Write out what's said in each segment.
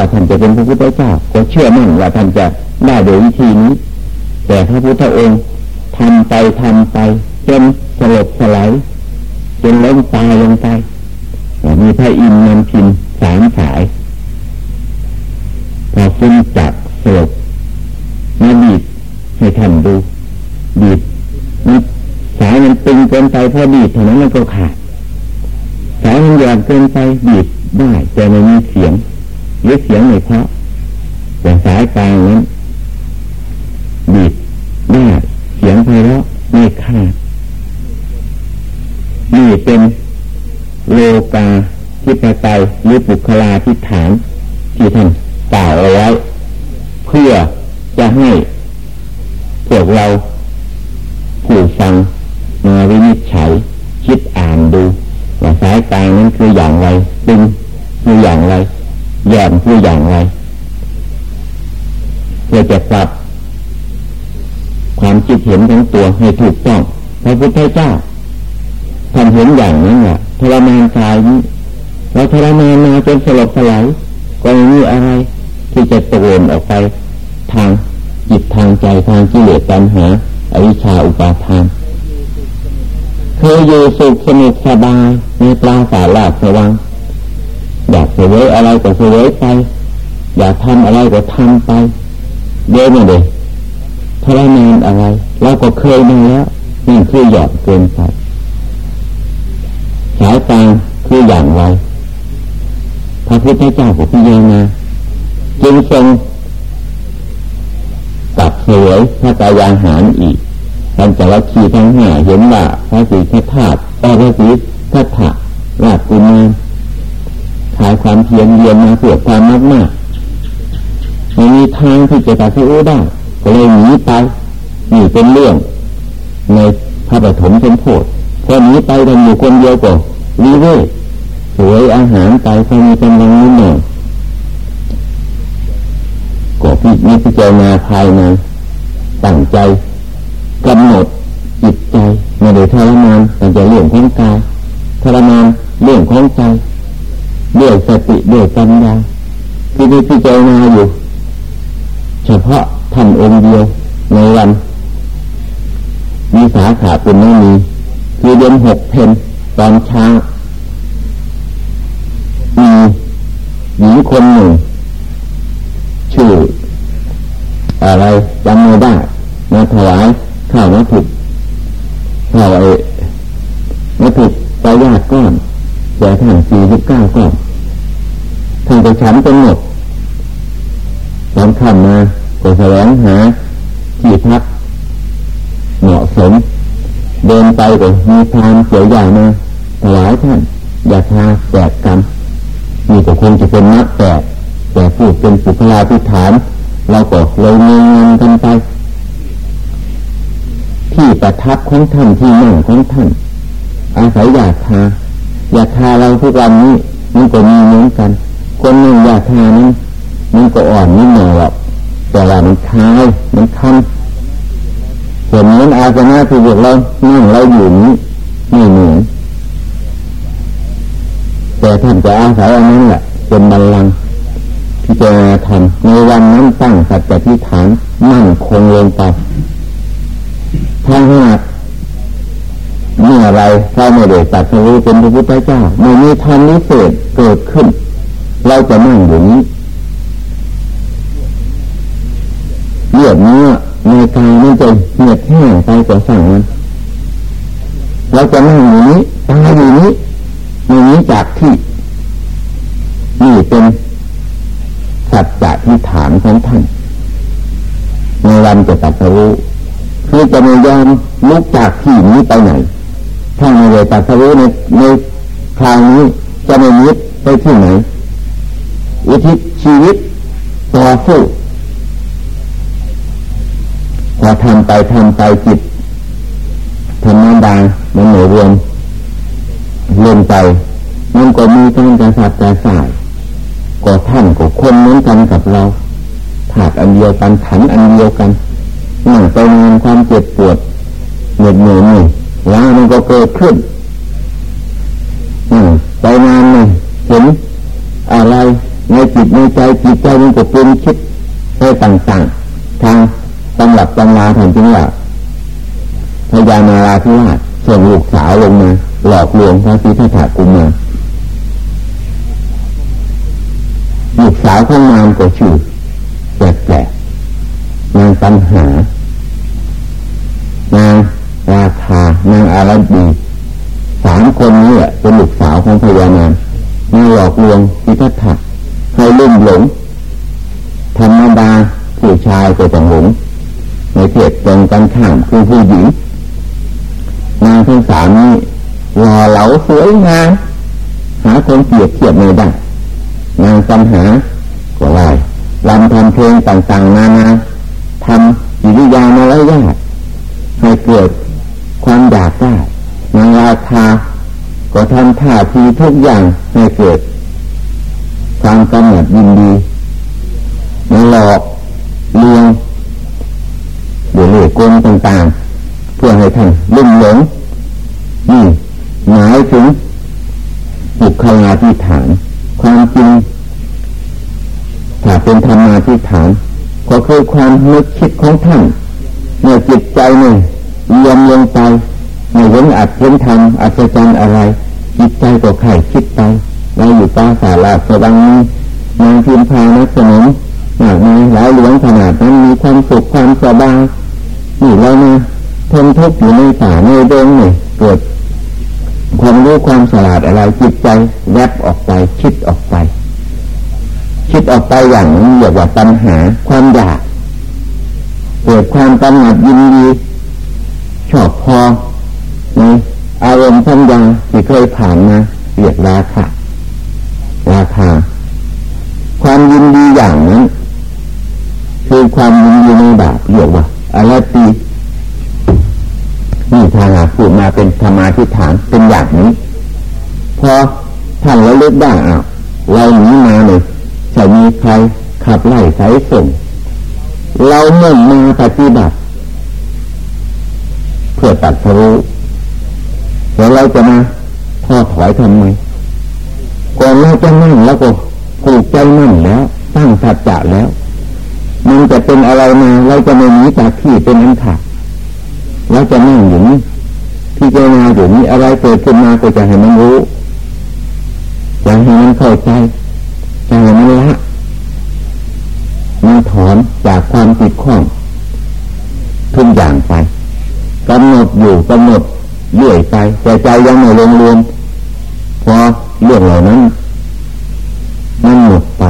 ว่าท่านจะเป็นพระพุทธเจ้า ก็เชื่อมั่นว่าท่านจะได้โดยวิธีนี้ แต่พระพุทธองค์ทำไปทำไปจนสลบสลายจนล้มตายลงไปมีพระอินทร์นำพินสามสายพอขึ้นจากสลบมาบีบให้ท่านดูบีบสายมันตึงเกินไปพอบีบเท่านั้นมันก็ขาดสายมันหย่อนเกินไปบีบได้แต่ไม่มีเสียง หรือเสียงไม่เพราะแต่สายกลางนั้นบีบได้เสียงไพเราะไม่ขาดนี่เป็นโลกาทิปไตยหรือปุคลาทิฐาน ที่ท่านกล่าวเอาไว้เพื่อจะให้พวกเราผู้ฟังมาวินิจฉัยคิดอ่านดูว่าสายกลางนั้นคืออย่างไรตึงคืออย่างไร แย่มคืออย่างไรเพื่อจะปรับความคิดเห็นของตัวให้ถูกต้องพระพุทธเจ้าทำเห็นอย่างนั้นแหละทรมานกายนี้เราทรมานมาจนสลบสลายก็ไม่มีอะไร ที่จะตะโกนออกไปทางจิตทางใจทางกิเลสปัญหาอวิชชาอุปาทานเคยอยู่สุขสนุกสบายในปลาสาทลาสว่าง อยากเสวยอะไรก็เสวยไป อยากทำอะไรก็ทำไปเดี๋ยวนี้เลยทรมานอะไรเราก็เคยมาแล้วนี่คือหยอดเกินไปสายตาคืออย่างไรพระพุทธเจ้าของพิจารณาจึงทรงตัดเสวยพระกายาหารอีกท่านจะวัคีทั้งห้าเห็นว่าพระสีพระธาตุพระสีพระถะราชกุมาร ขายความเพียรเรียนมาเพื่อความมากมากไม่มีทางที่จะตัดสู้ได้ก็เลยหนีไปนี่เป็นเรื่อง ในพระปฐมเป็นโทษพอหนีไปทำอยู่คนเดียวก็รีเวสวยอาหารไปพอมีกำลังนิดหน่อยก็พิจิตรเจารณาภายในตั้งใจกำหนดจิตใจไม่ได้ทรมานแต่จะเรื่องของกายทรมานเรื่องของใจ ด้วยสติด้วยปัญญาที่นี่พิจารณาอยู่ เฉพาะท่านองค์เดียวในวันมีสาขาเปุณณมีคือเดือนหกเพนตอนเช้ามีหญิงคนหนึ่ง ชื่อ อะไรจำไม่ได้มาถวายข้าวมาถุกข้าวไอ้มาถุกไปญาติก้อนแก่ท่านสี่สิบเก้าก้อน ท่านจะฉันจนหมดตอนขันมาก็แสวงหาที่พักเหมาะสม เดินไปก็มีทานเสียอย่างมาถวายท่านอย่าทาแจกกันมีแต่คงจะเป็นนักแตกแต่พูดเป็นสุภลาภิฐาน เราก็เลยมีเงินกันไป ที่ประทับของท่านที่นั่งของท่าน อาศัยอยากทาอยากทาเราทุกวันนี้มันก็มีเหมือนกัน คนนั่งยาทานั้นมันก็อ่อนนิดหน่อยหรอกแต่ว่ามันคายมันคันส่วนนี้อาสนะที่พวกเรานั่งเราอยู่นี้ไม่เหมือนแต่ท่านจะอาศัยอันนั้นแหละเป็นบัลลังก์ที่จะทำในวันนั้นตั้งสัจจะที่ฐานมั่นคงลงไปถ้าหากเมื่อไรเราไม่ได้ตัดสู้เป็นพระพุทธเจ้าไม่มีธรรมนิเศษเกิดขึ้น เราจะนั่งอยู่นี้เลือดเนื้อในกายมันจะเหนียดแห้งไปกว่าสั่งมันเราจะนั่งอยู่นี้ตายอยู่นี้ม่นี้จากที่นี่เป็นสัจจะที่ฐานของท่านในวันจะตัดสู้คือจะไม่ยอมลุกจากที่นี้ไปไหนถ้าไม่ได้ตัดสู้ในในทางนี้จะไม่ยึดไปที่ไหน อุทิศชีวิตต่อสู้พอทำไปทำไปจิตทำนั้นดามันเหนื่อยรวมเล่นไปมันก็มีการกระสับกระส่ายก็ท่านก็คนเหมือนกันกับเราถาดอันเดียวกันขันอันเดียวกันหนังไปนานความเจ็บปวดเหนื่อยเหนื่อยนี่แล้วมันก็เกิดขึ้นไปนานเลยเห็นอะไร ในจิตในใจจิตใจมันก็ปรุงคิดไปต่างๆทางตำหลับตำราถึงจริงว่าพญานาราธิราชส่งลูกสาวลงมาหลอกลวงพระสิทธัตถะกุมารลูกสาวของนางก็ชื่อแปลกๆนางปัญหานางราคานางอารดีสามคนนี้เป็นลูกสาวของพญานางมาหลอกลวงสิทธัตถะ ให้ลุ่มหลงธรรมดาผู้ชายก็ต้องหลงในเพศตรงกันข้ามคือผู้หญิงนางทั้งสามนี้หล่อเหลาสวยงามหาคนเปรียบเทียบไม่ได้นางปัญหาก็ไล่ลำทำเพลงต่างๆนานาทำกิริยามารยาทให้เกิดความอยากได้นางราคาก็ทำท่าทีทุกอย่างให้เกิด ความกำหนัดยินดีมาหลอกเลี้ยงเดี๋ยวเล่กลต่างๆ เพื่อให้ท่านลุ่มหลงนี่หมายถึงบุคลาธิฐาน ความจริงถ้าเป็นธรรมาธิฐาน ก็คือความนึกคิดของท่านเมื่อจิตใจเนี่ยเยียมลงไปไม่เห็นอัดเห็นทำอัศจรรย์อะไร จิตใจก็ไข่คิดไป เราอยู่ป่าสาลาสวังนี้นางพิมพานักสนมมากมีหลายหลวงขนาดนั้นมีความสุขความสบายนี่เรามาทนทุกข์อยู่ในป่าในดงเนี่ยเกิดความรู้ความฉลาดอะไรจิตใจแวบออกไปคิดออกไป คิดออกไปอย่างนี้เรียกว่าปัญหาความอยากเกิดความกำหนัดยินดีชอบพอในอารมณ์สัญญาที่เคยผ่านมาเรียกราคา ราความยินดีอย่างนั้นคือความยินดีในบาปเรียกว่าอะไรตีนี่ทางหาพูดมาเป็นธรรมาทิฏฐานเป็นอย่างนี้ พอท่านแล้วเลือกได้อะเราหนีมาเลยจะมีใครขับไล่สายส่ง เราเมื่อมาปฏิบัติเพื่อตัดสู้แล้วเราจะมาทอถอยทำไม ก่อนเราจะนั่งแล้วก็ผูกใจมั่นแล้วตั้งสัจจะแล้ว มันจะเป็นอะไรมาเราจะไม่หนีจากที่เป็นอันขาดเราจะนั่งอยู่นี่พิจารณาอยู่นี่อะไรเกิดขึ้นมาก็จะให้มันรู้จะให้มันเข้าใจจะให้มันละมันถอนจากความติดข้องทุกอย่างไปกำหนดอยู่กำหนดเลื่อยไปแต่ใจยังไม่ลงรวมพอ เรื่องเหล่านั้นมันหมดไป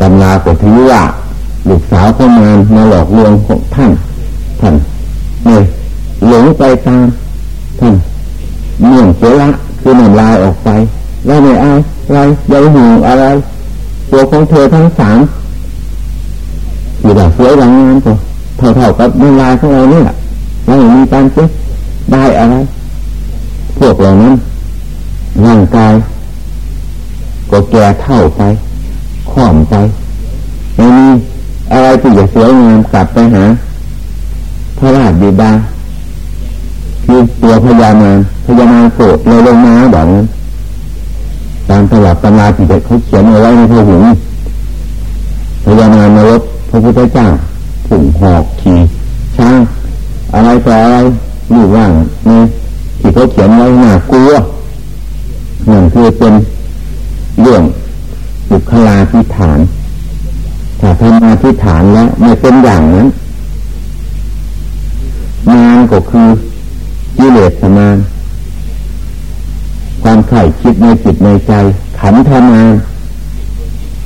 ตำราก็ถือว่าลูกสาวเข้ามามาหลอกลวงของท่านท่านไม่หลงไปตามท่านเมื่อเสละคือหนำลายออกไปแล้วไม่เอาอะไรใยหูอะไร ตัวของเธอทั้งสามอยู่แบบสวยงามตัวเท่าๆกับน้ำลายของเราเนี่ยเราไม่มีการเจ็บได้อะไรพวกเหล่านั้น ร่างกาย ก็แก่เท่าไปข่อมไปไม่มีอะไรที่จะสวยงามกลับไปหาพระราชบิดาคือตัวพญามารพญามารโกรธเลยลงมาแบบนั้นตามตลับตำราที่เขาเขียนเอาไว้ในพระหุงพญามารนรกพระพุทธเจ้าผุ่งหอกขี่ช้างอะไรต่ออะไรรูปร่างนี่ที่เขาเขียนไว้หนากลัว นั่นคือเป็นเรื่องบุคลาธิฐาน ถ้าทำมาธิฐานแล้วไม่เป็นอย่างนั้นมานก็คือกิเลสมานความไข่คิดในจิตในใจ ขันธมาน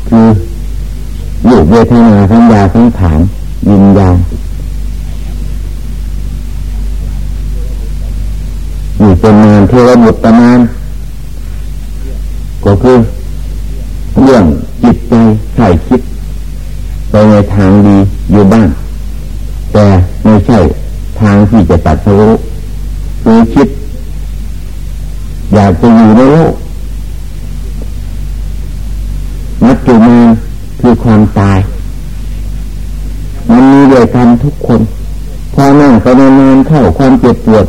คือลูกเวทนาสัญญาสังขารยินยานนี่เป็นงานเทวบุตรประมาณ ก็คือเรื่องจิตใจใส่คิด ไปในทางดีอยู่บ้าง แต่ไม่ใช่ทางที่จะตัดสู้คือคิด อยากจะอยู่ในโลกมัจจุมาคือความตาย มันมีเดียวกันทุกคนพอนั่งไปนานๆเข้าความเจ็บปวด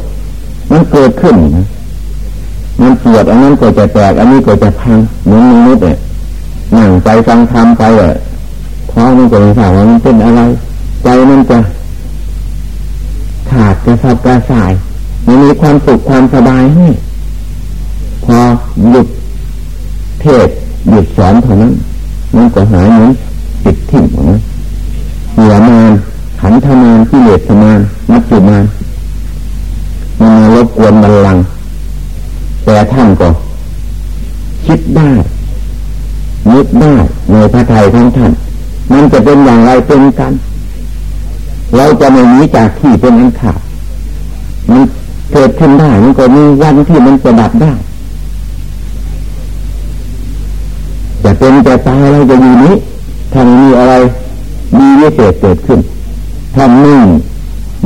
มันเกิดขึ้นนะ มันปวดอันนั้นก็จะแตก อันนี้ก็จะพังเหมือนมนุษย์เนี่ยนั่งใจฟังธรรมไปเลยท้องมันก็ไม่ทราบว่ามันเป็นอะไร ใจมันจะขาดกระสับกระส่ายมันมีความสุขความสบายให้พอหยุดเทศหยุดสอนเท่านั้นมันก็หายเหมือนติดทิ้งนะเหนือมานขันธมานที่เลสมานมัจจุมานมันมารบกวนบัลลังก์ แต่ท่านก็คิดได้นึกได้ในพระทัยของท่าน มันจะเป็นอย่างไรเป็นกัน เราจะไม่หนีจากที่เป็นอันขาดมันเกิดขึ้นได้มันก็มีวันที่มันจะดับได้จะเป็นจะตายเราจะอยู่นี้ถ้ามีอะไรมีวิเศษเกิดขึ้นทำนิ่ง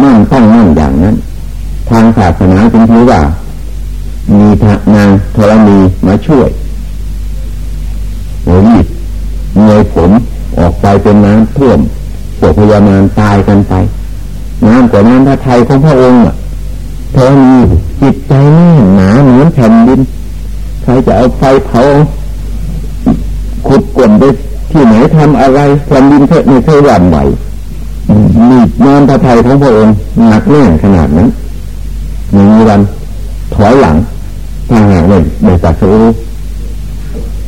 มั่นตั้งมั่นอย่างนั้น ทางศาสนาจึงถือว่า มีพระนางธรณีมาช่วยโอ้ยเงยผมออกไปเป็นน้ำท่วมปวดพยามานตายกันไป น้ำกว่าน้ำพระไทยของพระองค์อะเธอมีจิตใจแน่หนาเหมือนแผ่นดิน ใครจะเอาไฟเผาขุดกลนไปที่ไหนทำอะไรแผ่นดินเธอไม่เคยหวั่นไหวมีน้ำพระไทยของพระองค์หนักแน่นขนาดนั้นมีวันถอยหลัง ไม่ได้จักสู้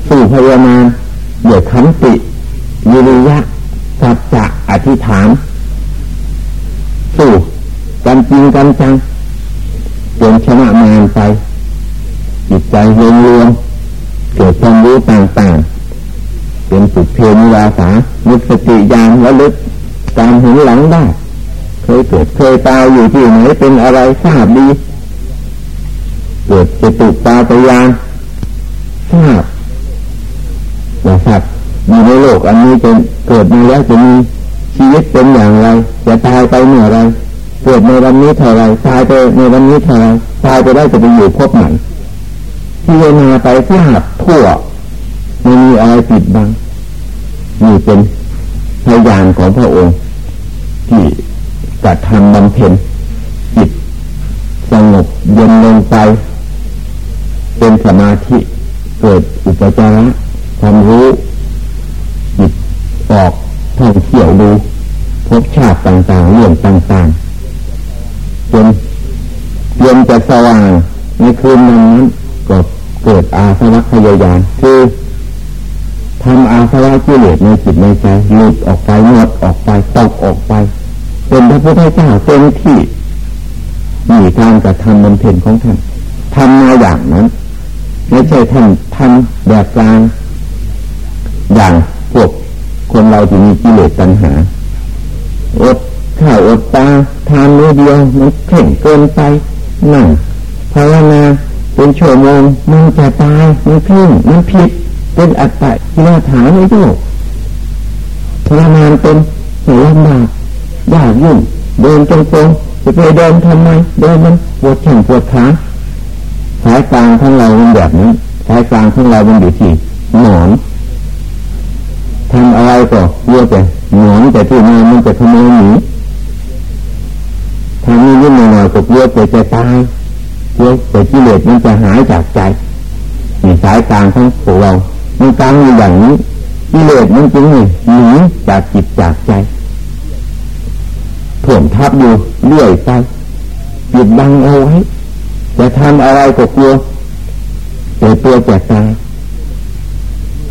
สู้พยามาเดือดขันติวิริยะสัจจะอธิษฐาน สู้กันจริงกันจังจนชนะมานไปจิตใจรวมรวมเกิดความรู้ต่างๆ เป็นสุดเพนิวาสามุสติยานระลึกตามห็นหลังได้ เคยเกิดเคยตายอยู่ที่ไหนเป็นอะไรทราบดี เกิดจะตุตาตยานทราบว่าสัตว์อยู่ในโลกอันนี้จะเกิดมาแล้วจะมีชีวิตเป็นอย่างไร จะตายไปเมื่อไร เกิดในวันนี้เท่าไรตายไปในวันนี้เท่าไรตายไปได้จะไปอยู่พบไหนที่เวนาไปทราบทั่วไม่มีอะไรปิดบังนี่เป็นพยานของพระองค์ ที่กระทำบำเพ็ญจิตสงบเย็นลงไป เป็นสมาธิเกิดอุปจาระความรู้จิตออกท่องเที่ยวดูพบชาติต่างๆเรื่องต่างๆจนเย็นจะสว่างในคืนนั้นก็เกิดอาสวะพยายานคือทำอาสวะกิเลสในจิตในใจหลุดออกไปหมดออกไปตกออกไป เป็นพระพุทธเจ้าเต็มที่มีการกระทำบำเพ็ญของท่านทำมาอย่าง ใช่ท่านทำแบบกลางอย่างพวกคนเราที่มีกิเลสตัณหาอดข้าวอดตาทานมื้อเดียวมันเข่งเกินไปนั่งภาวนาเป็นชั่วโมงมันจะตายมันพิ้งมันผิดเป็นอัตตะกิเลสาไม่โยกทรมานเป็นเหลำบากยากยุ่งเดินตรงๆจะไปเดินทำไมเดินมันปวดแขนปวดขา สายกลางของเราเป็นแบบนี้สายกลางของเราเป็นอยู่ที่หนอนทำอะไรก็เยอะแต่หนอนแต่ที่มามันจะขโมหนีทำนี้นิดหน่อยก็เยอะแต่จะตายเยอะแต่กิเลสมันจะหายจากใจนี่สายกลางของพวกเรามันกลางอยู่อย่างนี้กิเลสมันจึงหนีจากจิตจากใจถ่วงทับอยู่เรื่อยไปปิดบังเอาไว้ จะทำอะไรก็กลัวเกิดตัวแจกตาย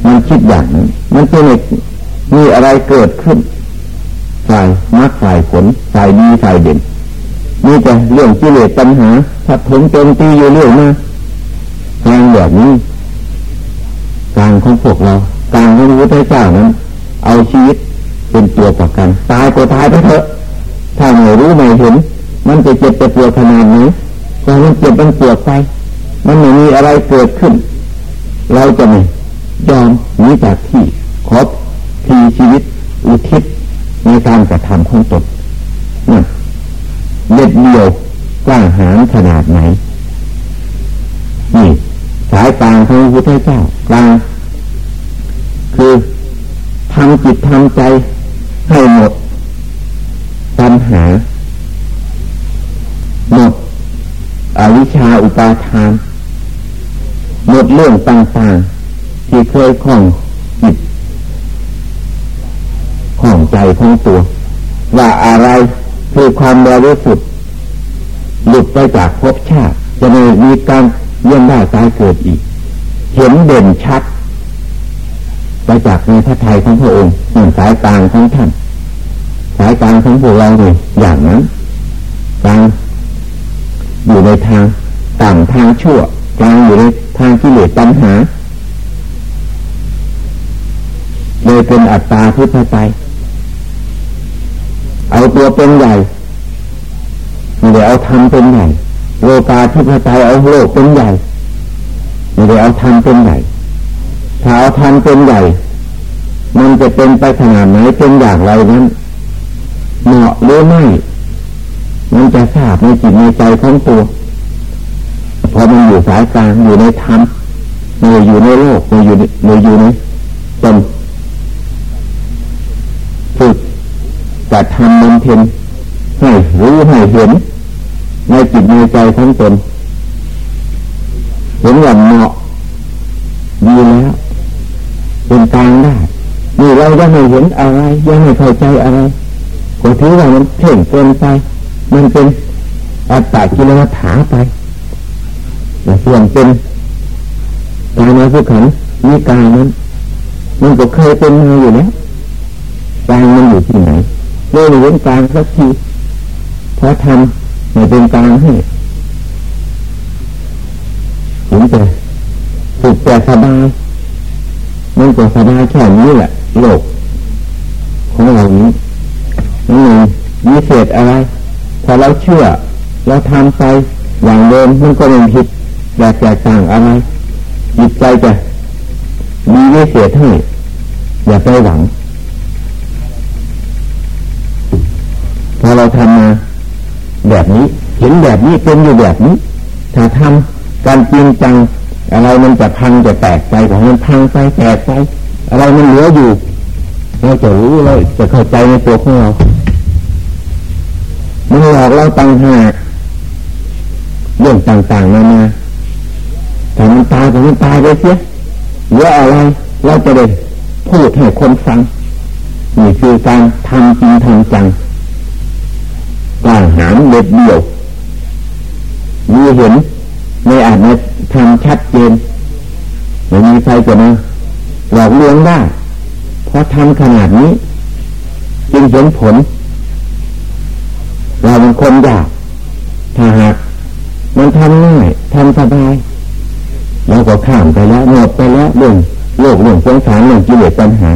มันคิดอย่างนั้นมันจะไม่มีอะไรเกิดขึ้นฝ่ายมรรคฝ่ายผลฝ่ายดีฝ่ายเด่นมีแต่เรื่องกิเลสปัญหาถ้าถมโจมตีอยู่เรื่อยมาทางแบบนี้กลางของพวกเรากลางของพระพุทธเจ้านั้น เอาชีวิตเป็นตัวประกันตายก็ตายไปเถอะถ้าไม่รู้ไม่เห็น มันจะเจ็บจะปวดขนาดนี้ พอมันเจ็บมันเปวดไป มันไม่มีอะไรเกิดขึ้น เราจะไม่ยอมหนีจากที่ขอทีชีวิตอุทิศในการกระทำของตนนั่นเด็ดเดียวกล้าหาญขนาดไหนนี่สายกลางของพระพุทธเจ้ากลางคือทำจิตทำใจให้หมดปัญหาาอุปาทานหมดเรื่องต่างๆที่เคยคล่องจิตคล่องใจของตัว ว่าอะไรคือความบริสุทธิ์หลุดไปจากภพชาติ จะไม่มีการเยี่ยมได้ตายเกิดอีก เห็นเด่นชัดไปจากในพระทัยของพระองค์เหมือนสายกลางของท่าน สายกลางของพวกเราเนี่ยอย่างนั้นกางอยู่ในทาง ต่างทางชั่วกลางอยู่ในทางที่เลือปัญหาเลยเป็นอัตตาพุทธใจเอาตัวเป็นใหญ่ไม่ได้เอาทำเป็นใหญ่โลกาทิพใจเอาโลกเป็นใหญ่ไม่ได้เอาทำเป็นใหญ่ถ้าเอาทำเป็นใหญ่ มันจะเป็นไปขนาดไหนเป็นอย่างไรนั้นเหมาะหรือไม่ มันจะทราบในจิตในใจของตัว พอมันอยู่สายกลางอยู่ในธรรมไม่อยู่ในโลกไม่อยู่ไม่อยู่ในตนฝึกจะทำมันเพ็ญให้รู้ให้เห็นในจิตในใจทั้งตนเห็นว่าเหมาะดีแล้วเป็นกลางได้นี่เรายังไม่เห็นอะไรยังไม่เข้าใจอะไรก็ถือว่ามันเพ่งเกินไป มันเป็นอัตตากิเลสถาไป ส่วนเป็นกายในสุขันมีกายนั้นมันก็เคยเป็นมาอยู่แล้วกายมันอยู่ที่ไหนเลยเห็นกลางสักทีเพราะทำให้เป็นกลางให้ถึงจะสุขแต่สบายมันก็สบายแค่นี้แหละโลกของเรานี้นี่มีเศษอะไรพอเราเชื่อเราทำไปอย่างเดิมมันก็ไม่ผิด แตกต่างอะไรจิตใจจะมีวิเศษให้อย่าไปหวังพอเราทำมาแบบนี้ เห็นแบบนี้เป็นอยู่แบบนี้ ถ้าทำการจริงจังอะไรมันจะพังจะแตกไปของมันพังไปแตกไปอะไรมันเหลืออยู่เราจะรู้เราจะเข้าใจในตัวของเรามันหลอกเราตังหาเรื่องต่างๆนานา ถ้ามันตายก็มันตายไปเสียเหลืออะไรเราจะได้พูดให้คนฟังนี่คือการทำจริงทำจังกล้าหาญเด็ดเดี่ยวมีเห็นในอาจในทำชัดเจนไม่มีใครจะมาหลอกลวงได้เพราะทำขนาดนี้จึงเห็นผล เราเป็นคนยากถ้าหากมันทำง่ายทำสบาย เราก็ข้ามไปแล้วหมดไปแล้วเรื่องโลกเรื่องสงสารเรื่องกิเลสปัญหา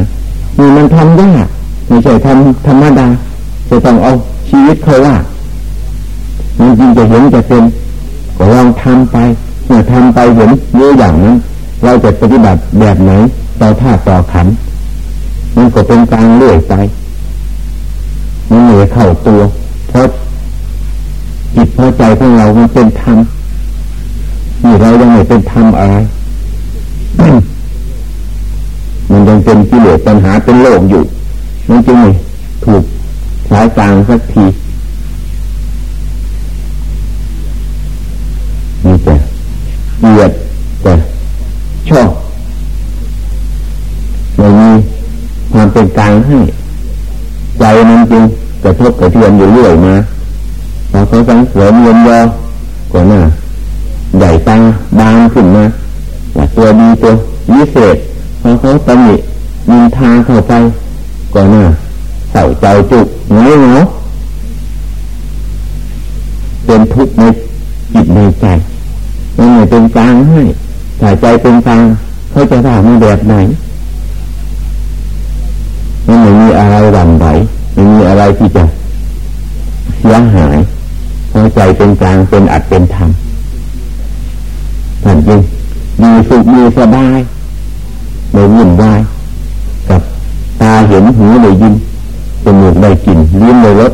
นี่มันทำยากไม่ใช่ทำธรรมดาจะต้องเอาชีวิตเขาว่ามันจริงจะเห็นจะเป็นก็ลองทำไปเมื่อทำไปเห็นเยอะอย่างนั้นเราจะปฏิบัติแบบไหนต่อท่าต่อขันมันก็เป็นการเลื่อยไปมันเหนื่อยเข้าตัวเพราะจิตพอใจของเรามันเป็นธรรม นี่เรายังไม่เป็นธรรมอะไรมันยังเป็นกิเลสปัญหาเป็นโลกอยู่มันจึงไม่ถูกสายกลางสักทีมีแต่เบียดแต่ชอบไม่มีความเป็นกลางให้ใจมันจึงกระทบกระเทือนอยู่เรื่อยมาพอเขาสังเสริมเยินยอก็น่า ใหญ่ตาบางขึ้นมาว่าตัวดีตัววิเศษพอเขาตำหนิยินทาเข้าไปก็น่าเศร้าใจจุกเงาเงาเป็นทุกข์ในจิตในใจมันไม่เป็นกลางให้ถ้าใจเป็นกลางเขาจะทำในแบบไหนมันไม่มีอะไรหวั่นไหวไม่มีอะไรที่จะเสียหายพอใจเป็นกลางเป็นอัดเป็นธรรม ท่านจริงมีสุขมีสบายไม่วุ่นวายกับตาเห็นหูได้ยินจมูกได้กลิ่นลิ้นได้รส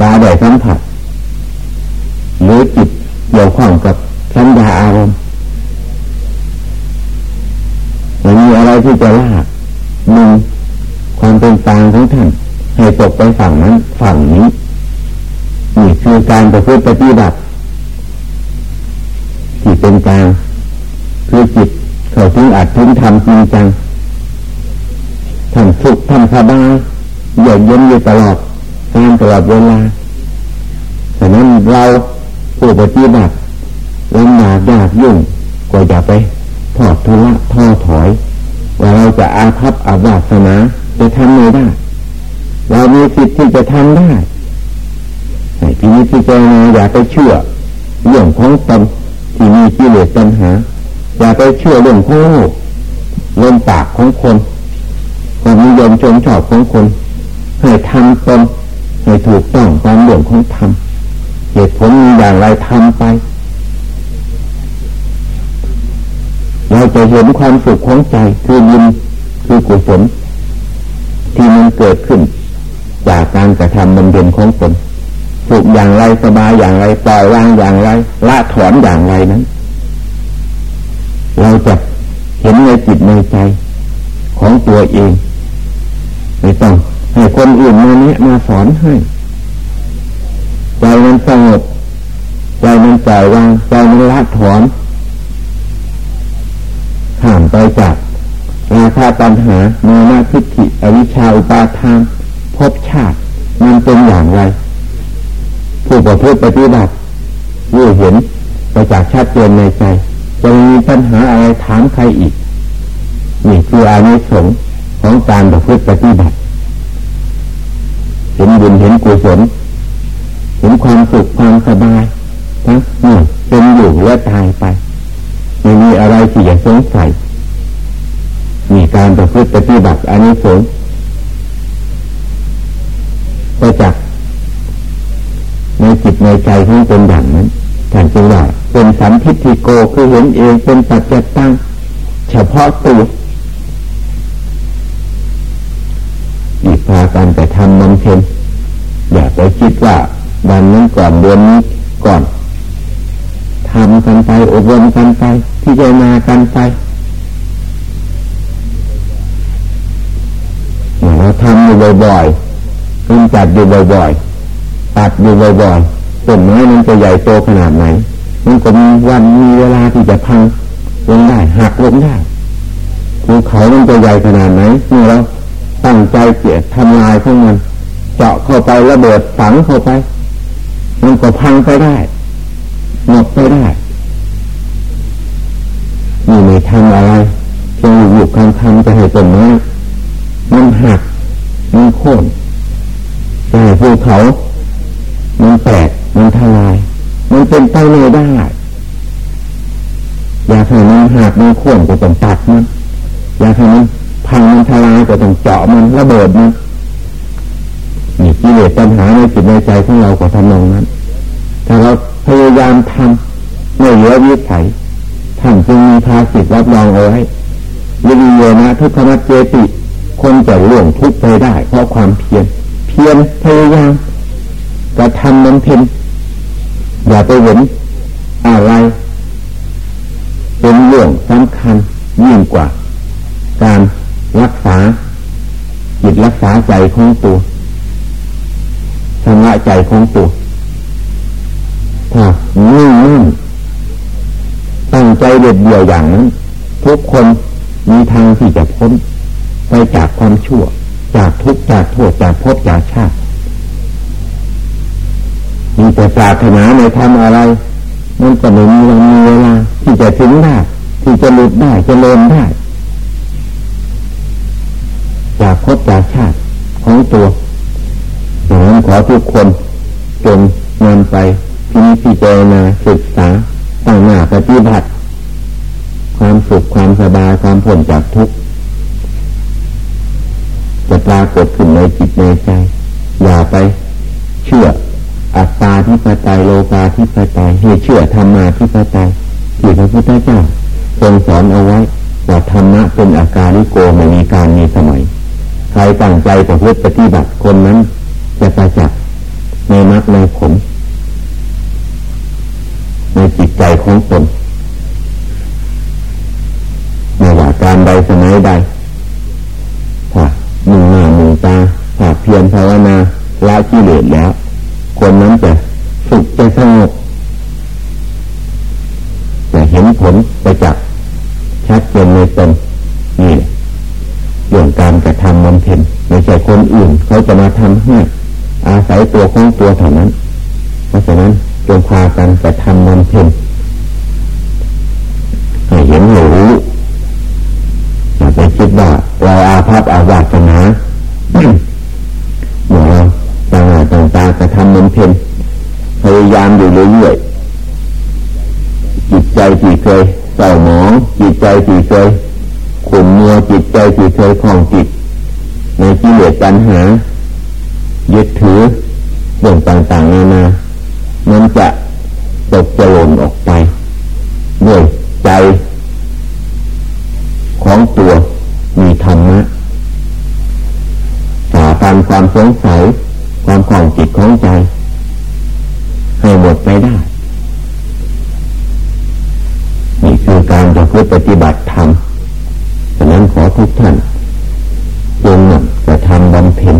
ตาได้สัมผัสหรือจิตเกี่ยวข้องกับสัญญาอารมณ์ไม่มีอะไรที่จะลากมึงความเป็นกลางของท่านให้ตกไปฝั่งนั้นฝั่งนี้นี่คือการประพฤติปฏิบัติ เป็นกลางคือจิตเขาถึงอาจถึงทำจริงจังทำสุขทำสบายเยือกเย็นอยู่ตลอดการตลอดเวลาฉะนั้นเราผู้ปฏิบัติลำบากยากยุ่งก็อย่าไปถอดทุละท้อถอย ว่าเราจะอาภัพอาวาสนาจะทำไม่ได้ เรามีสิทธิ์ที่จะทำได้ให้พินิจพิจารณาอย่าไปเชื่อเรื่องของตน ที่มีกิเลสปัญหา อย่าไปเชื่อเรื่องของโลกลมปากของคนความนิยมชมชอบของคนให้ทำตนให้ถูกต้องตามเรื่องของธรรมเหตุผลมีอย่างไรทำไป เราจะเห็นความสุขของใจคือยินคือกุศลที่มันเกิดขึ้น จากการกระทำบำเพ็ญของตน สุขอย่างไรสบายอย่างไรปล่อยวางอย่างไรละถอนอย่างไรนั้น เราจะเห็นในจิตในใจของตัวเองไม่ต้องให้คนอื่นมาเนี้ยมาสอนให้ใจมันสงบใจมันปล่อยวางใจมันละถอนห่างไปจากราคาปัญหาโมนาทิฏฐิอวิชชาอุปาทานภพชาติมันเป็นอย่างไร ผู้ประพฤติปฏิบัติรู้เห็นไปจากชัดเจนในใจ จะมีปัญหาอะไรถามใครอีก นี่คืออานิสงส์ของการประพฤติปฏิบัติ เห็นบุญเห็นกุศลเห็นความสุขความสบายทั้งนี่เป็นอยู่และตายไปไม่มีอะไรที่จะสงสัยมีการประพฤติปฏิบัติอันนี้สงไปจากใน จิตในใจที่เป็นอย่างนั้นท่านจึงว่าเป็นสัมทิฏฐิโกคือเห็นเองเป็นปัจจตังเฉพาะตัวอีกพากันแต่ทำมันเพ็ญอย่าไปคิดว่าวันนั้ก่อนเดือนนี้ก่อนทำกันไปอบรมกันไปพิจารณากันไปเราทำอยู่บ่อยๆกำจัดอยู่บ่อยๆ ตัดอยู่บ่อยๆต้นไม้มันจะใหญ่โตขนาดไหน มันก็มีวันมีเวลาที่จะพังลงได้หักลงได้ภูเขามันจะใหญ่ขนาดไหนเมื่อเราตั้งใจเกียทำลายของมัน เจาะเข้าไประเบิดฝังเข้าไป มันก็พังไปได้หมดไปได้นี่ไม่ทำอะไรเพียงอยู่คำทำจะให้ต้นไม้มันหักมันโค่นจะให้ภูเขา มันแตกมันทลาย มันเป็นไปไม่ได้ อยากให้มันหักมันโค่นก็ต้องตัดมันอยากให้มันพังมันทลายก็ต้องเจาะมันระเบิดมันนี่กิเลสปัญหาในจิตในใจของเราก็ทำนองนั้น ถ้าเราพยายามทำไม่เหลือวิสัยท่านจึงมีภาสิทรับรองเอาไว้ยินเยนะทุกขมัจเจติ คนจะล่วงทุกไปได้ เพราะความเพียร เพียรพยายาม กระทำมันเพ็ญอย่าไปเห็นอะไร เป็นเรื่องสำคัญยิ่งกว่า การรักษาจิตรักษาใจของตัวชำระใจของตัวถ้านิ่งนิ่งตั้งใจเด็ดเดี่ยวอย่างนั้น ทุกคนมีทางที่จะพ้นไปจากความชั่ว จากทุกข์จากโทษจากภพจากชาติ มีแต่ศาสนาในทำอะไร มันก็ไม่มีวันมีเวลาที่จะถึงได้ที่จะหลุดได้จะเลินได้จากภพจากชาติของตัวอย่างนั้นขอทุกคนจงนำไปพิพิจารณาศึกษาตั้งหน้าปฏิบัติ ความสุขความสบายความผลจากทุกข์จะปรากฏขึ้นในจิตในใจ อย่าไปเชื่อ อัตตาที่ปไตยโลกาที่ปไตยให้เชื่อธรรมาที่ปไตยที่พระพุทธเจ้าทรงสอนเอาไว้ว่าธรรมะเป็นอาการิโกไม่มีการมีสมัย ใครตั้งใจประพฤติปฏิบัติคนนั้นจะประจักษ์ในมรรคในผลในจิตใจของตนไม่ว่าการใดสมัยใดถ้าหนึ่งหน้าหนึ่งตาถ้าเพียรภาวนาละกิเลสแล้ว นั้นจะสุขจะสงบจะเห็นผลไปจากชชัดเจนในตนนี่เรื่องการกระทำมันเพ็ญไม่ใช่คนอื่น เขาจะมาทำให้อาศัยตัวของตัวเท่านั้น เพราะฉะนั้นจงพากันกระทำมันเพ็ญให้เห็นหรู้อย่าไปคิดว่าเราอาภัพอาวาสนาายามอยู่เรื่อยๆจิตใจที่เคยเศร้าหมองจิตใจที่เคยขุ่นมัวจิตใจที่เคยคล่องจิตในกิเลสปัญหายึดถือเรื่องต่างๆนานามันจะตกจะหล่นออกไปด้วยใจของตัวมีธรรมะต่อการความสงสัยความของจิตของใจ ให้หมดไปได้ นี่คือการจะพูดปฏิบัติธรรมฉะนั้นขอทุกท่านจงนำจะทำบำเพ็ญ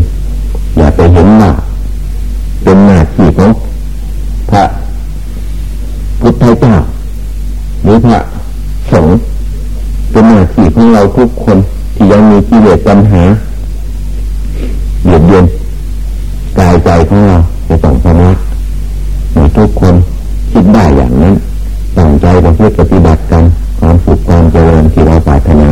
อย่าไปเห็นว่าเป็นหน้าที่ของพระพุทธเจ้าหรือพระสงฆ์เป็นหน้าที่ของเราทุกคนที่ยังมีกิเลสปัญหา กประพฤติปฏิบัติกันความสุขความเจริญที่เราปรารถนา